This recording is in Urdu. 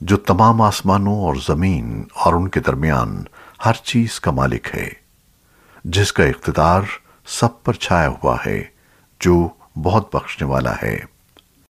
جو تمام آسمانوں اور زمین اور ان کے درمیان ہر چیز کا مالک ہے، جس کا اقتدار سب پر چھایا ہوا ہے، جو بہت بخشنے والا ہے۔